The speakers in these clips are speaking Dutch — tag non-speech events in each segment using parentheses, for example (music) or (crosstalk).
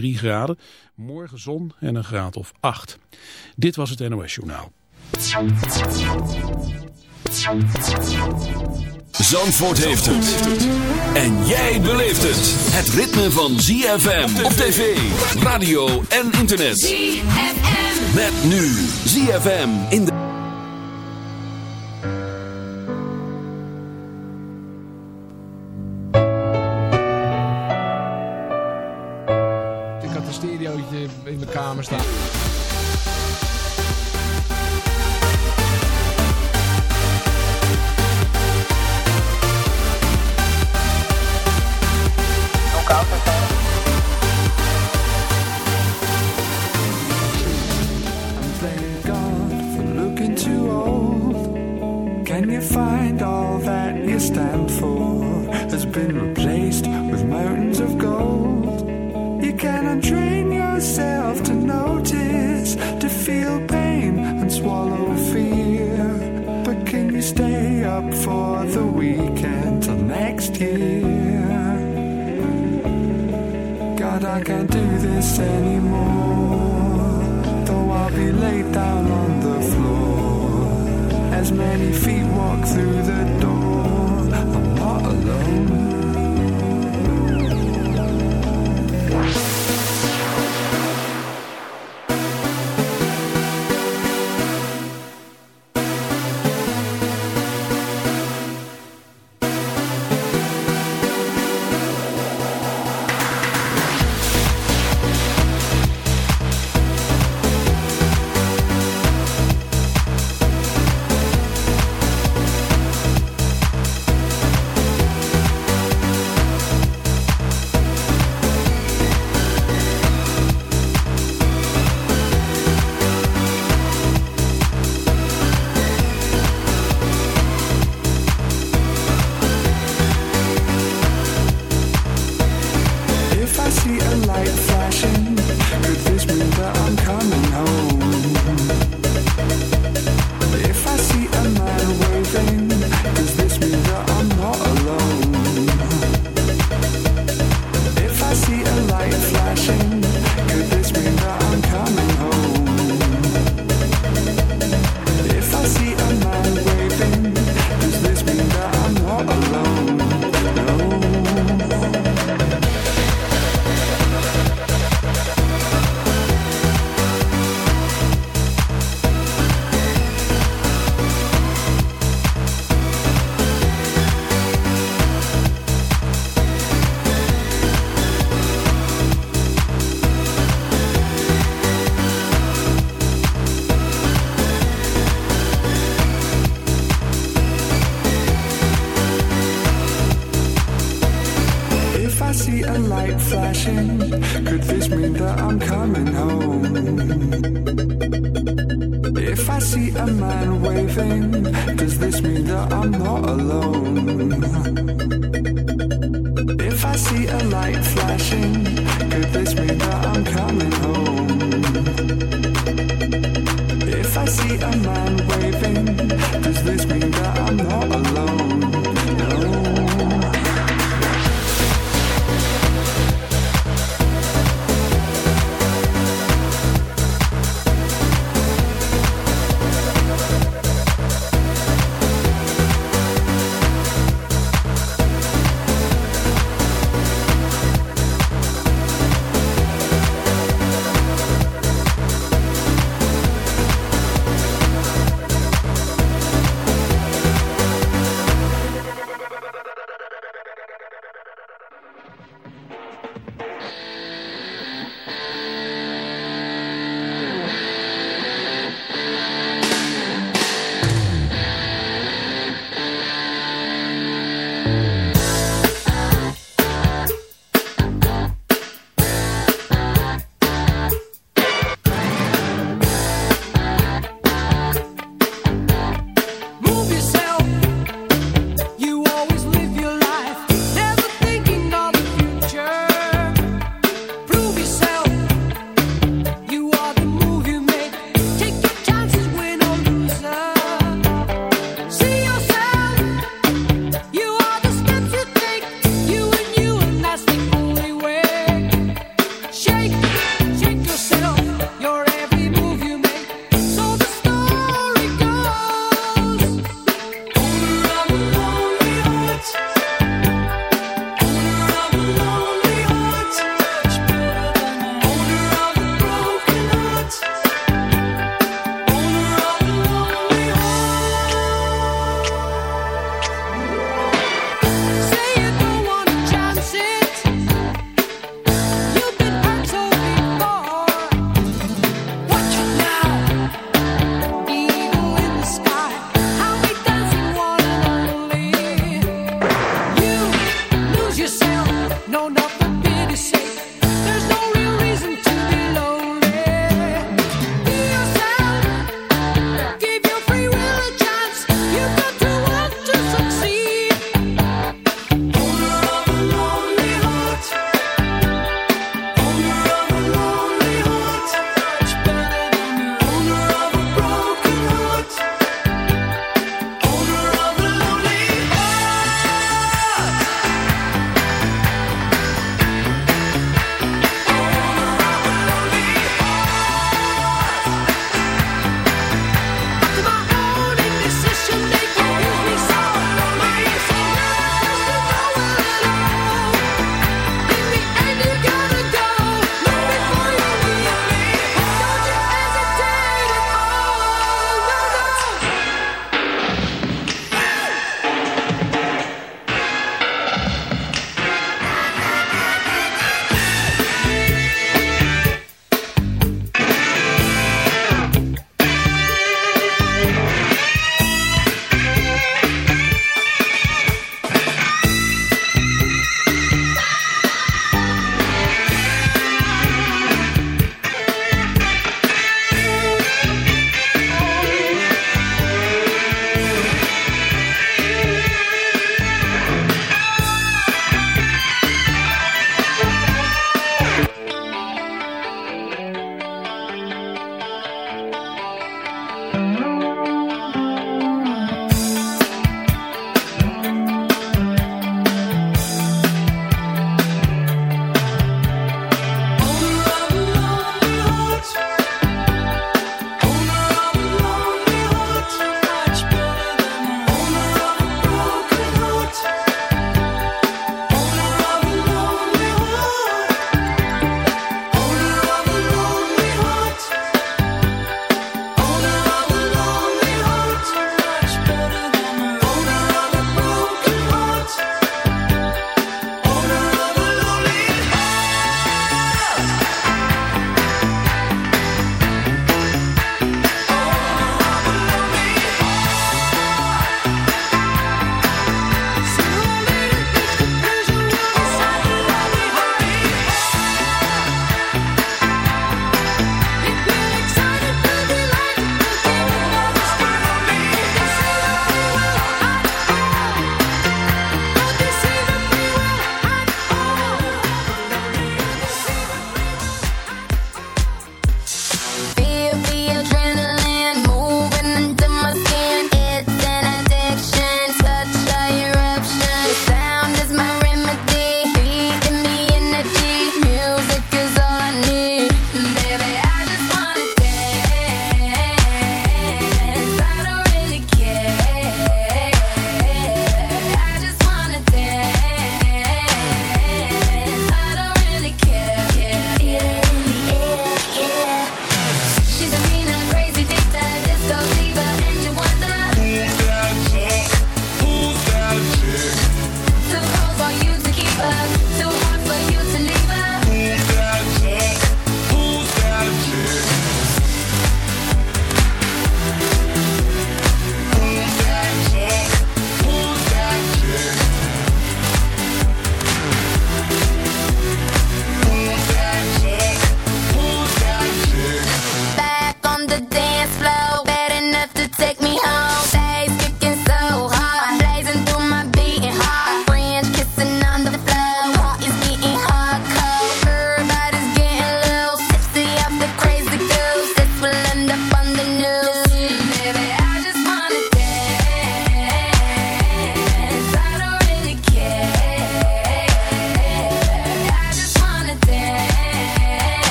3 graden. Morgen zon en een graad of 8. Dit was het NOS Journaal. Zandvoort heeft het. En jij beleeft het. Het ritme van ZFM op tv, radio en internet. Met nu ZFM in de... Vamos lá.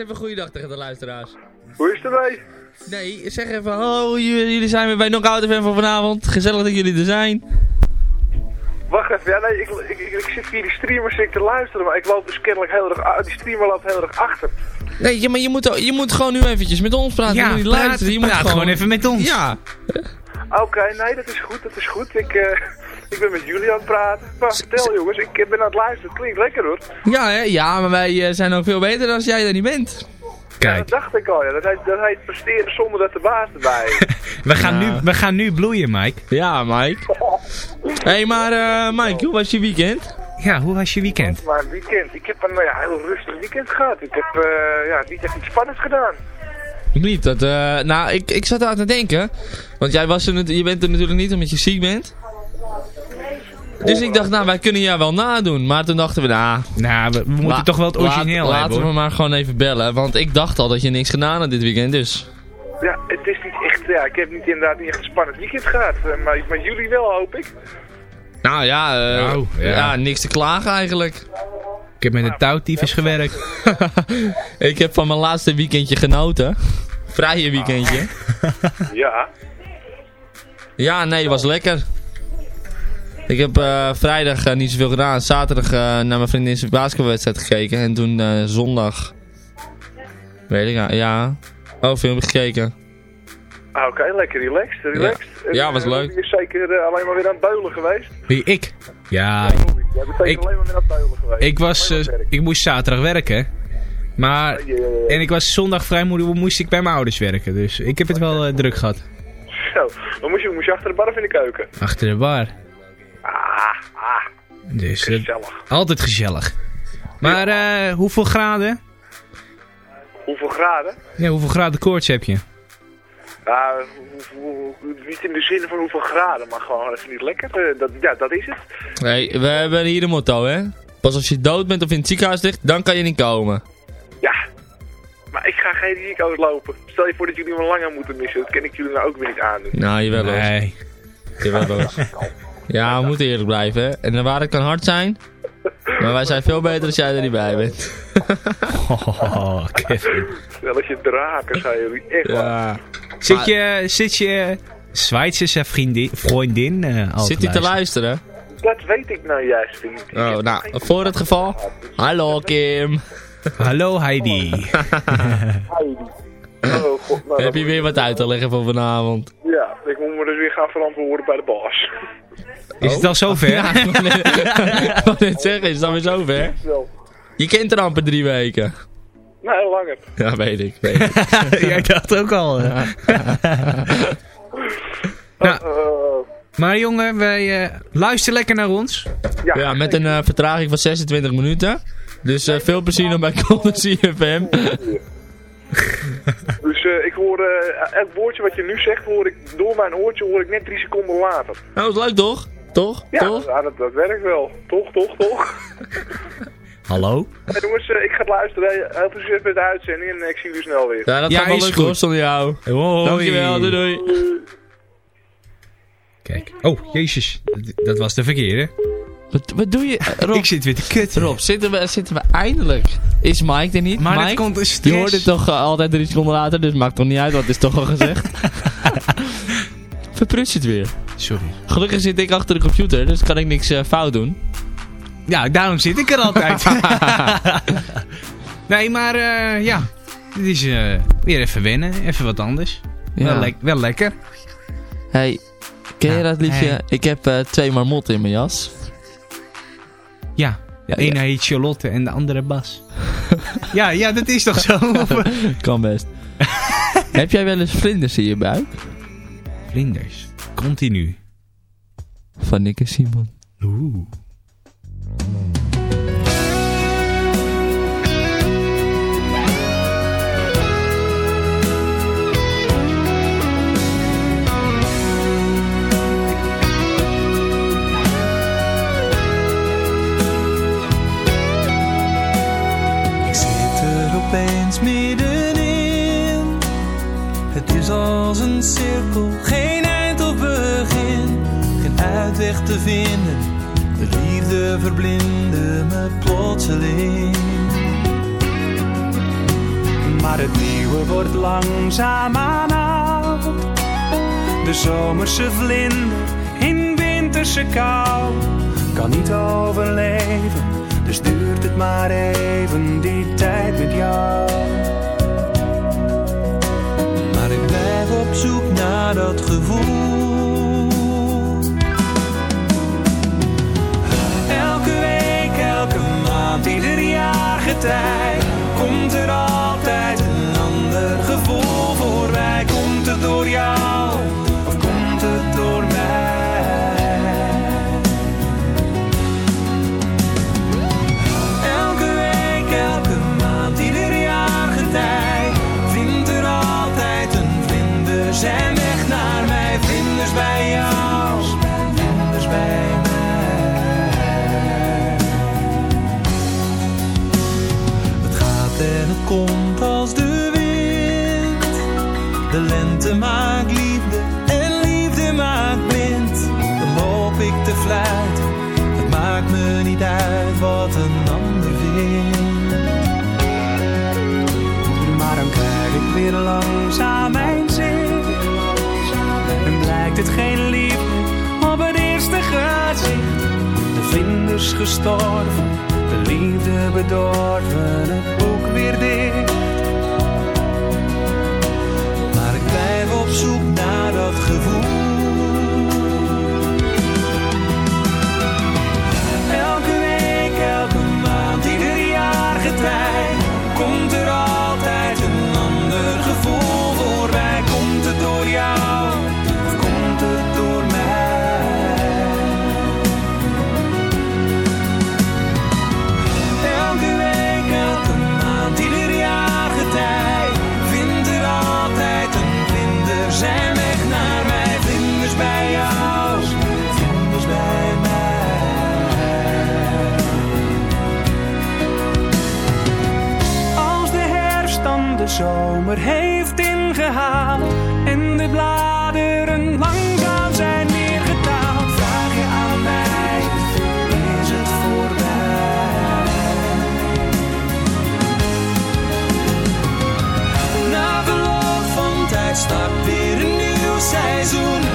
Even goeiedag tegen de luisteraars. Hoe is het ermee? Nee, zeg even hallo, jullie, zijn weer bij Knockout FM van vanavond. Gezellig dat jullie er zijn. Wacht even, ja, nee, ik, ik, ik, ik zit hier die streamers zit te luisteren, maar ik loop dus kennelijk heel erg, die streamer loopt heel erg achter. Nee, ja, maar je moet, je moet gewoon nu eventjes met ons praten. je moet niet luisteren. Je moet praat gewoon even met ons. Ja, Oké, nee, dat is goed, dat is goed. Ik, eh, ik ben met jullie aan het praten. Maar vertel jongens, ik ben aan het luisteren, het klinkt lekker hoor. ja, hè? ja maar wij eh, zijn ook veel beter dan jij er niet bent. Ja, Kijk, dat dacht ik al, ja. Dat heet, dat heet presteren zonder dat de baas erbij is. (laughs) we gaan, Ja. nu, we gaan nu bloeien, Mike. Ja, Mike. Hé, (laughs) hey, maar eh, Mike, hoe was je weekend? Ja, hoe was je weekend? maar weekend, ik heb een nou ja, heel rustig weekend gehad. Ik heb eh, ja, niet echt iets spannends gedaan. Ik niet. Dat, eh, nou, ik, ik zat aan te denken. Want jij was er, je bent er natuurlijk niet omdat je ziek bent. Dus ik dacht, nou, wij kunnen jou wel nadoen. Maar toen dachten we, nou... Nou, we, we moeten la- toch wel het origineel laat- hebben, Laten we maar gewoon even bellen. Want ik dacht al dat je niks gedaan had dit weekend, dus... Ja, het is niet echt, ja, ik heb niet inderdaad niet echt een spannend weekend gehad. eh, maar, maar jullie wel, hoop ik. Nou ja, eh, Nou, ja. ja. niks te klagen eigenlijk. Ik heb met een touwtyfus gewerkt. (laughs) ik heb van mijn laatste weekendje genoten. Vrije weekendje. Ja. Ja, nee, was lekker. Ik heb eh, vrijdag eh, niet zoveel gedaan. Zaterdag eh, naar mijn vriendin zijn basketbalwedstrijd gekeken. En toen zondag... Weet ik, ja, ja. Oh, film gekeken. Ah, Oké, lekker relaxed, relaxed. Ja, was leuk. Je is zeker alleen maar weer aan het beulen geweest. Wie, ik? Ja, Jij bent Ik- alleen maar weer aan het beulen geweest. ik was... Ik moest zaterdag werken. Maar... Ja, ja, ja. En ik was zondag vrij moe- moest ik bij mijn ouders werken. Dus ik heb het wel druk gehad. Zo, dan moest je, moest je achter de bar of in de keuken. Achter de bar. Ah, ah, Dus eh, gezellig. altijd gezellig. Maar eh, hoeveel graden? Hoeveel graden? Ja, hoeveel graden koorts heb je? Niet in de zin van hoeveel graden, maar gewoon even niet lekker. Eh, dat, ja, dat is het. Nee, we hebben hier een motto, hè. Pas als je dood bent of in het ziekenhuis ligt, dan kan je niet komen. Ja. Maar ik ga geen risico's lopen. Stel je voor dat jullie me langer moeten missen. Dat kan ik jullie nou ook weer niet aandoen. Nou, jawel hoor. Nee. Jawel hoor. (laughs) Ja, we moeten eerlijk blijven, hè. En de waarheid kan hard zijn. Maar wij zijn veel beter als jij er niet bij bent. Oh, (laughs) Kevin. Wel als je draken zijn jullie. Echt waar. Ja. Zit je, zit je Zwitserse vriendin, vriendin eh al Zit hij te luisteren? Dat weet ik nou juist niet. Oh, nou, voor het geval. Hallo Kim. Hallo Heidi. (laughs) Heidi. Oh, god, nou, Heb je weer wat uit te leggen voor vanavond? Ja, ik moet me dus weer gaan verantwoorden bij de baas. Is het al zover? Ja, (laughs) ik wou net- ik zeggen, is het dan weer zover? Wel. Je kent er amper drie weken. Nou, langer. Ja, weet ik. Weet ik. (laughs) Jij dacht ook al. (laughs) eh. nou, Eh, maar jongen, wij eh luister lekker naar ons. ja, Ja, met een eh, vertraging van 26 minuten. Dus eh, veel plezier nog bij Golden CFM. Dus eh, ik hoor eh, elk woordje wat je nu zegt, hoor ik door mijn oortje hoor ik net drie seconden later. Nou, is leuk toch? Toch? Ja, Toch? ja, dat, dat werkt wel. Toch, toch, toch? (laughs) Hallo? Hey, jongens, eh, ik ga luisteren. Heel veel succes met de uitzending en ik zie jullie snel weer. Ja, dat Ja, gaat wel is leuk goed. hoor, jou. Hoi. Dankjewel, doei doei. Kijk. Oh, jezus. Dat, dat was de verkeerde. Wat, wat doe je? Rob, Ik zit weer te kutten. Rob zitten, we, zitten we eindelijk? Is Mike er niet? Maar Mike? komt een Je stress. hoort het toch eh, altijd drie seconden later, dus maakt toch niet uit, want het is toch al gezegd. (laughs) Verprutst het weer. Sorry. Gelukkig zit ik achter de computer, dus kan ik niks eh, fout doen. Ja, daarom zit ik er altijd. (laughs) nee, maar eh, ja. Dit is eh, weer even wennen. Even wat anders. Ja. Wel, lek- wel lekker. Hey, ken je Ja, dat liedje? hey. Ik heb twee marmotten in mijn jas. Ja. De Ja, ene heet Charlotte en de andere Bas. (laughs) ja, ja, dat is toch zo? (laughs) Kan best. heb jij wel eens vlinders in je buik? Vlinders. Continu. Van Nick en Simon. Oeh. opeens middenin. Het is als een cirkel, geen uitweg te vinden. De liefde verblindde me plotseling. Maar het nieuwe wordt langzaam aan oud. De zomerse vlinder in winterse kou kan niet overleven. Dus duurt het maar even die tijd met jou. Maar ik blijf op zoek naar dat gevoel elke maand, ieder jaar getij, komt er altijd een ander gevoel voorbij. Komt het door jou? seizoen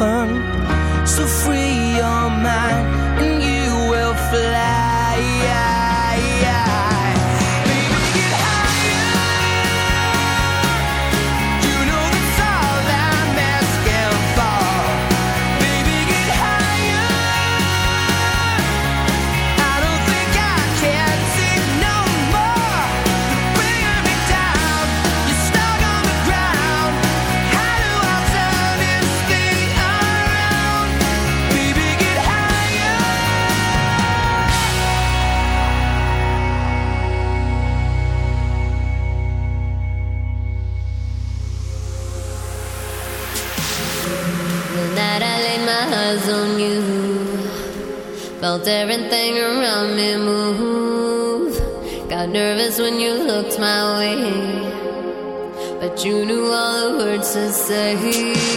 open. So to say.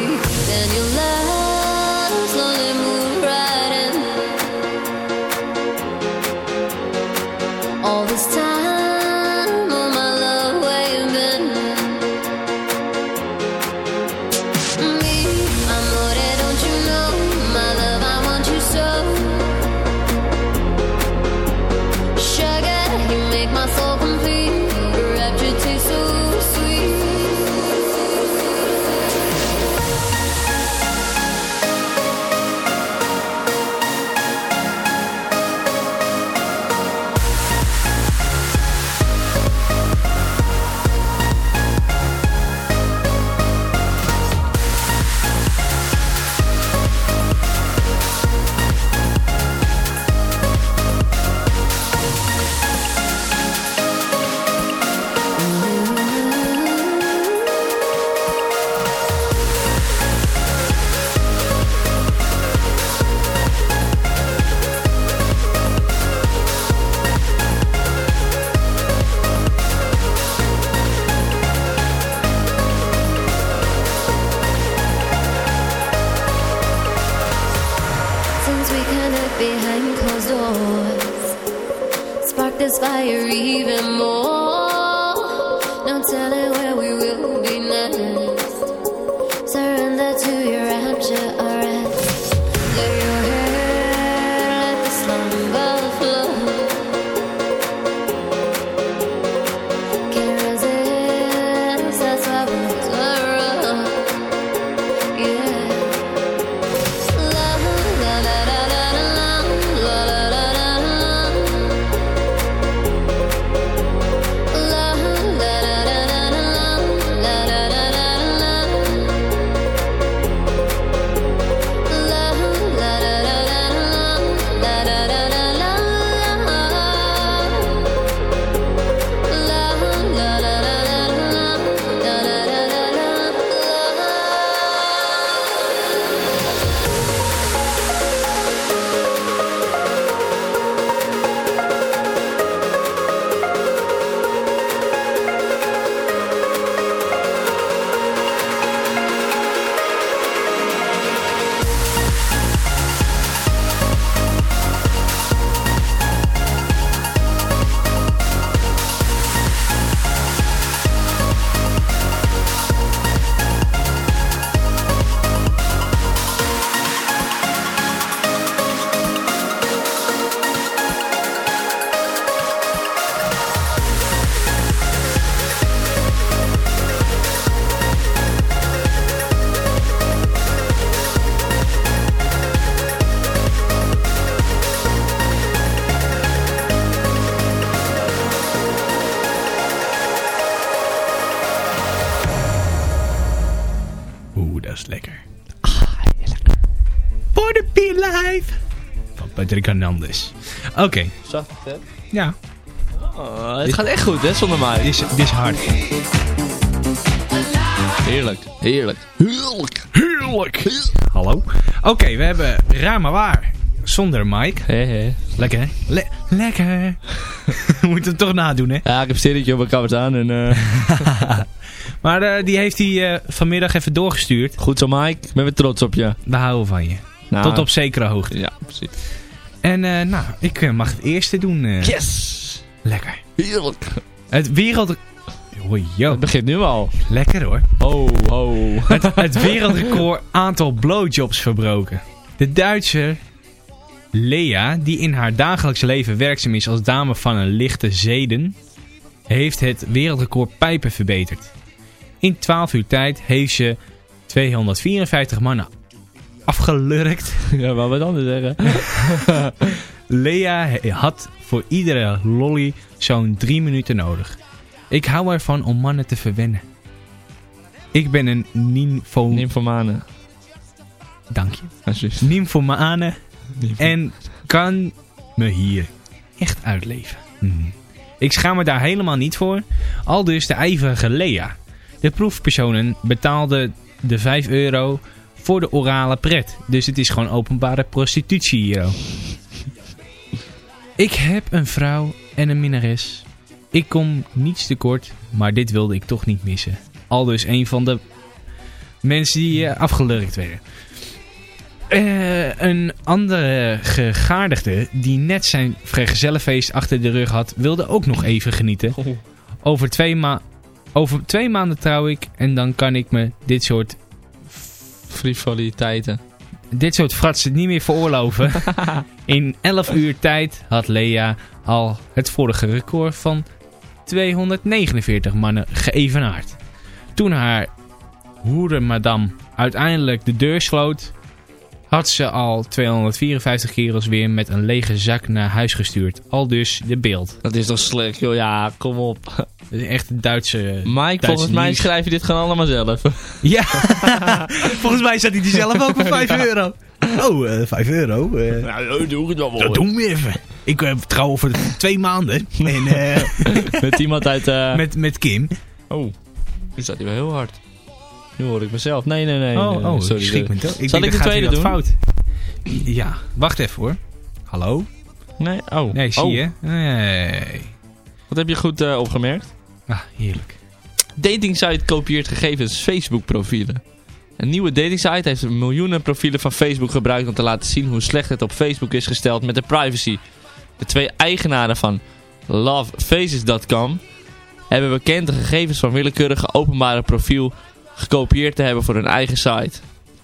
Hernandez. Oké, Zacht, hè? ja. Oh, het gaat echt goed, hè, zonder mij. Dit is, dit is hard. Heerlijk. Heerlijk. Heerlijk. Heerlijk. Hallo. Oké, we hebben Raar maar Waar. Zonder Mike. Hé, hé. Lekker, hè? Le- lekker. (laughs) We moeten het toch nadoen, hè? Ja, ik heb een sterretje op mijn kamer staan en... eh (laughs) Maar eh, die heeft hij eh, vanmiddag even doorgestuurd. goed zo, Mike. Ik ben weer trots op je. We houden van je. Nou, Tot op zekere hoogte. Ja, precies. En eh, nou, ik eh, mag het eerste doen. eh. Yes! Lekker. Heerlijk. Het wereld... Hoi. Het begint nu al. Lekker hoor. Ho, ho. Het, het wereldrecord aantal blowjobs verbroken. De Duitser Lea, die in haar dagelijks leven werkzaam is als dame van een lichte zeden, heeft het wereldrecord pijpen verbeterd. In 12 uur tijd heeft ze 254 mannen afgelurkt. (laughs) Ja, wat we dan zeggen? (laughs) Lea had voor iedere lolly zo'n 3 minuten nodig. Ik hou ervan om mannen te verwennen. Ik ben een nympho... Nymphomane. Dank je. Nymphomane en kan me hier echt uitleven. Hmm. Ik schaam me daar helemaal niet voor. Al dus de ijverige Lea. De proefpersonen betaalden de 5 euro voor de orale pret. Dus het is gewoon openbare prostitutie hier. Ik heb een vrouw en een minnares. Ik kom niets tekort, maar dit wilde ik toch niet missen. Al dus een van de mensen die eh, afgelurkt werden. Eh, een andere gegaardigde die net zijn vrijgezellenfeest achter de rug had, wilde ook nog even genieten. Over twee, ma over twee maanden trouw ik en dan kan ik me dit soort, Frivoliteiten. dit soort fratsen niet meer veroorloven. (laughs) In 11 uur tijd had Lea al het vorige record van 249 mannen geëvenaard. Toen haar hoerenmadam uiteindelijk de deur sloot, had ze al 254 kerels weer met een lege zak naar huis gestuurd. Al dus de beeld. Dat is toch slecht, joh. Ja, kom op. (laughs) Dat is echt een Duitse... Mike, Duitse volgens mij schrijf je dit gewoon allemaal zelf. (laughs) Ja, (laughs) volgens mij zat hij er zelf ook voor 5 euro. Oh, eh 5 euro. eh, Nou, doe het wel dat doen we even. Ik heb trouw over twee maanden. En eh, Met iemand uit... eh met, met Kim. Oh, nu staat hij wel heel hard. Nu hoor ik mezelf. Nee, nee, nee. Oh, oh sorry. ik schrik me toch. Zal ik de tweede doen? fout. Ja, wacht even hoor. Hallo? Nee, oh. Nee, zie oh. je? Nee. Wat heb je goed eh, opgemerkt? Ah, heerlijk. Datingsite kopieert gegevens Facebook profielen. Een nieuwe datingsite heeft miljoenen profielen van Facebook gebruikt om te laten zien hoe slecht het op Facebook is gesteld met de privacy. De twee eigenaren van lovefaces.com hebben bekend de gegevens van willekeurige openbare profiel gekopieerd te hebben voor hun eigen site.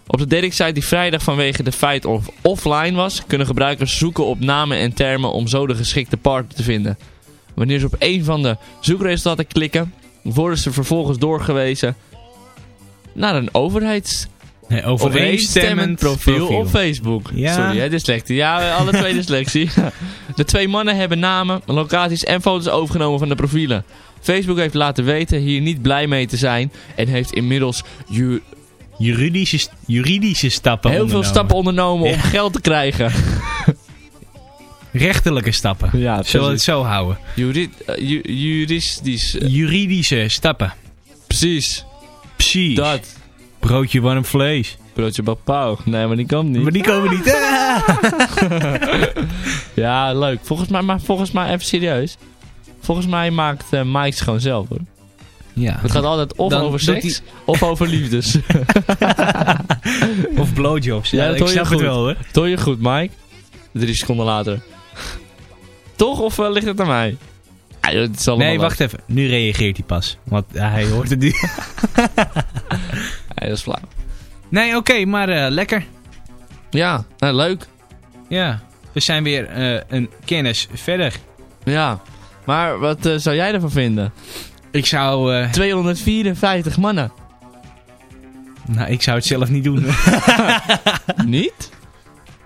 Op de datingsite die vrijdag vanwege de feit of offline was, kunnen gebruikers zoeken op namen en termen om zo de geschikte partner te vinden. Wanneer ze op een van de zoekresultaten klikken, worden ze vervolgens doorgewezen naar een overheids Nee, overeenstemmend profiel, op Facebook. Ja. Sorry, hè, dyslexie. Ja, alle twee dyslexie. (laughs) De twee mannen hebben namen, locaties en foto's overgenomen van de profielen. Facebook heeft laten weten hier niet blij mee te zijn en heeft inmiddels ju- Juridische, juridische stappen heel veel stappen ondernomen om geld te krijgen. (laughs) Rechtelijke stappen. Ja, Zullen we het zo houden? Juri eh, ju- juridisch. Juridische stappen. precies. Precies. Dat. Broodje warm vlees. Broodje bapau. Nee, maar die kan niet. Maar die komen niet. (laughs) (laughs) Ja, leuk. Volgens mij, maar volgens mij, even serieus. Volgens mij maakt eh Mike het gewoon zelf hoor. ja. Het gaat altijd of Dan over seks of over liefdes. (laughs) Of blowjobs. Ja, Ja, dat ik hoor je snap goed. het wel hoor. Dat hoor je goed, Mike. Drie seconden later. Toch? Of eh, ligt het aan mij? Ja, joh, het is allemaal Nee, leuk. wacht even. Nu reageert hij pas. Want hij hoort het nu. Ja, dat is flauw. Nee, oké, maar eh, lekker. Ja, nou, leuk. Ja, we zijn weer eh, een kennis verder. Ja. Maar wat eh, zou jij ervan vinden? Ik zou, eh, 254 mannen. nou, ik zou het zelf niet doen. (laughs) Niet?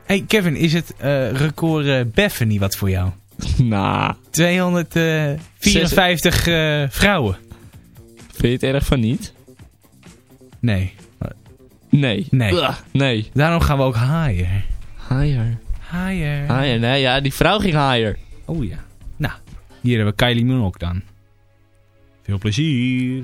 hey Kevin, is het record beffen niet wat voor jou? (laughs) Nou, 254 eh, vrouwen. vind je het erg van niet? Nee. Nee. Nee. Nee. Daarom gaan we ook higher. Higher. Higher. Higher, nee, ja, die vrouw ging higher. Oh ja. Nou, hier hebben we Kylie ook dan. Veel plezier.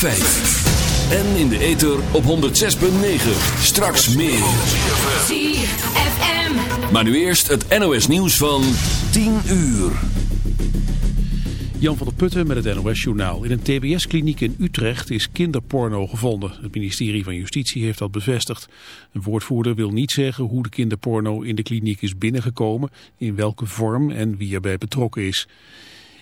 En in de ether op 106.9. Straks meer. ZFM. Maar nu eerst het NOS nieuws van 10 uur. Jan van der Putten met het NOS-journaal. In een TBS-kliniek in Utrecht is kinderporno gevonden. Het ministerie van Justitie heeft dat bevestigd. Een woordvoerder wil niet zeggen hoe de kinderporno in de kliniek is binnengekomen, in welke vorm en wie erbij betrokken is.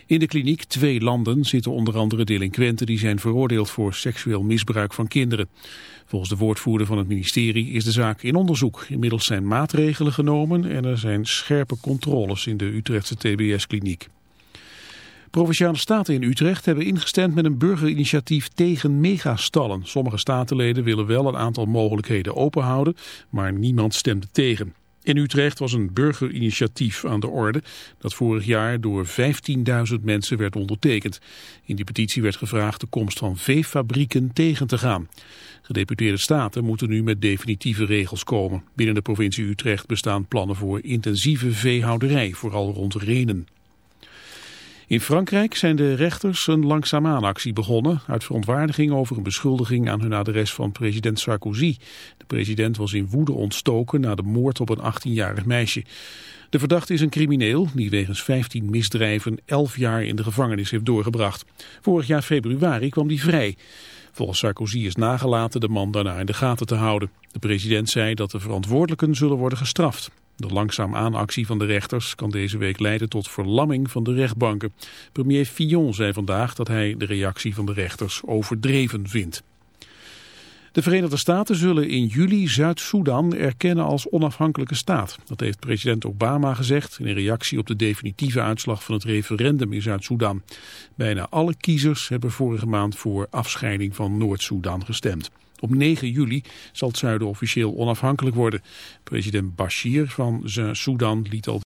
In de kliniek Twee Landen zitten onder andere delinquenten die zijn veroordeeld voor seksueel misbruik van kinderen. Volgens de woordvoerder van het ministerie is de zaak in onderzoek. Inmiddels zijn maatregelen genomen en er zijn scherpe controles in de Utrechtse TBS-kliniek. Provinciale staten in Utrecht hebben ingestemd met een burgerinitiatief tegen megastallen. Sommige statenleden willen wel een aantal mogelijkheden openhouden, maar niemand stemde tegen. In Utrecht was een burgerinitiatief aan de orde dat vorig jaar door 15.000 mensen werd ondertekend. In die petitie werd gevraagd de komst van veefabrieken tegen te gaan. Gedeputeerde staten moeten nu met definitieve regels komen. Binnen de provincie Utrecht bestaan plannen voor intensieve veehouderij, vooral rond Renen. In Frankrijk zijn de rechters een langzaamaan actie begonnen uit verontwaardiging over een beschuldiging aan hun adres van president Sarkozy. De president was in woede ontstoken na de moord op een 18-jarig meisje. De verdachte is een crimineel die wegens 15 misdrijven 11 jaar in de gevangenis heeft doorgebracht. Vorig jaar februari kwam hij vrij. Volgens Sarkozy is nagelaten de man daarna in de gaten te houden. De president zei dat de verantwoordelijken zullen worden gestraft. De langzaam aanactie van de rechters kan deze week leiden tot verlamming van de rechtbanken. Premier Fillon zei vandaag dat hij de reactie van de rechters overdreven vindt. De Verenigde Staten zullen in juli Zuid-Soedan erkennen als onafhankelijke staat. Dat heeft president Obama gezegd in reactie op de definitieve uitslag van het referendum in Zuid-Soedan. Bijna alle kiezers hebben vorige maand voor afscheiding van Noord-Soedan gestemd. Op 9 juli zal het zuiden officieel onafhankelijk worden. President Bashir van Sudan liet al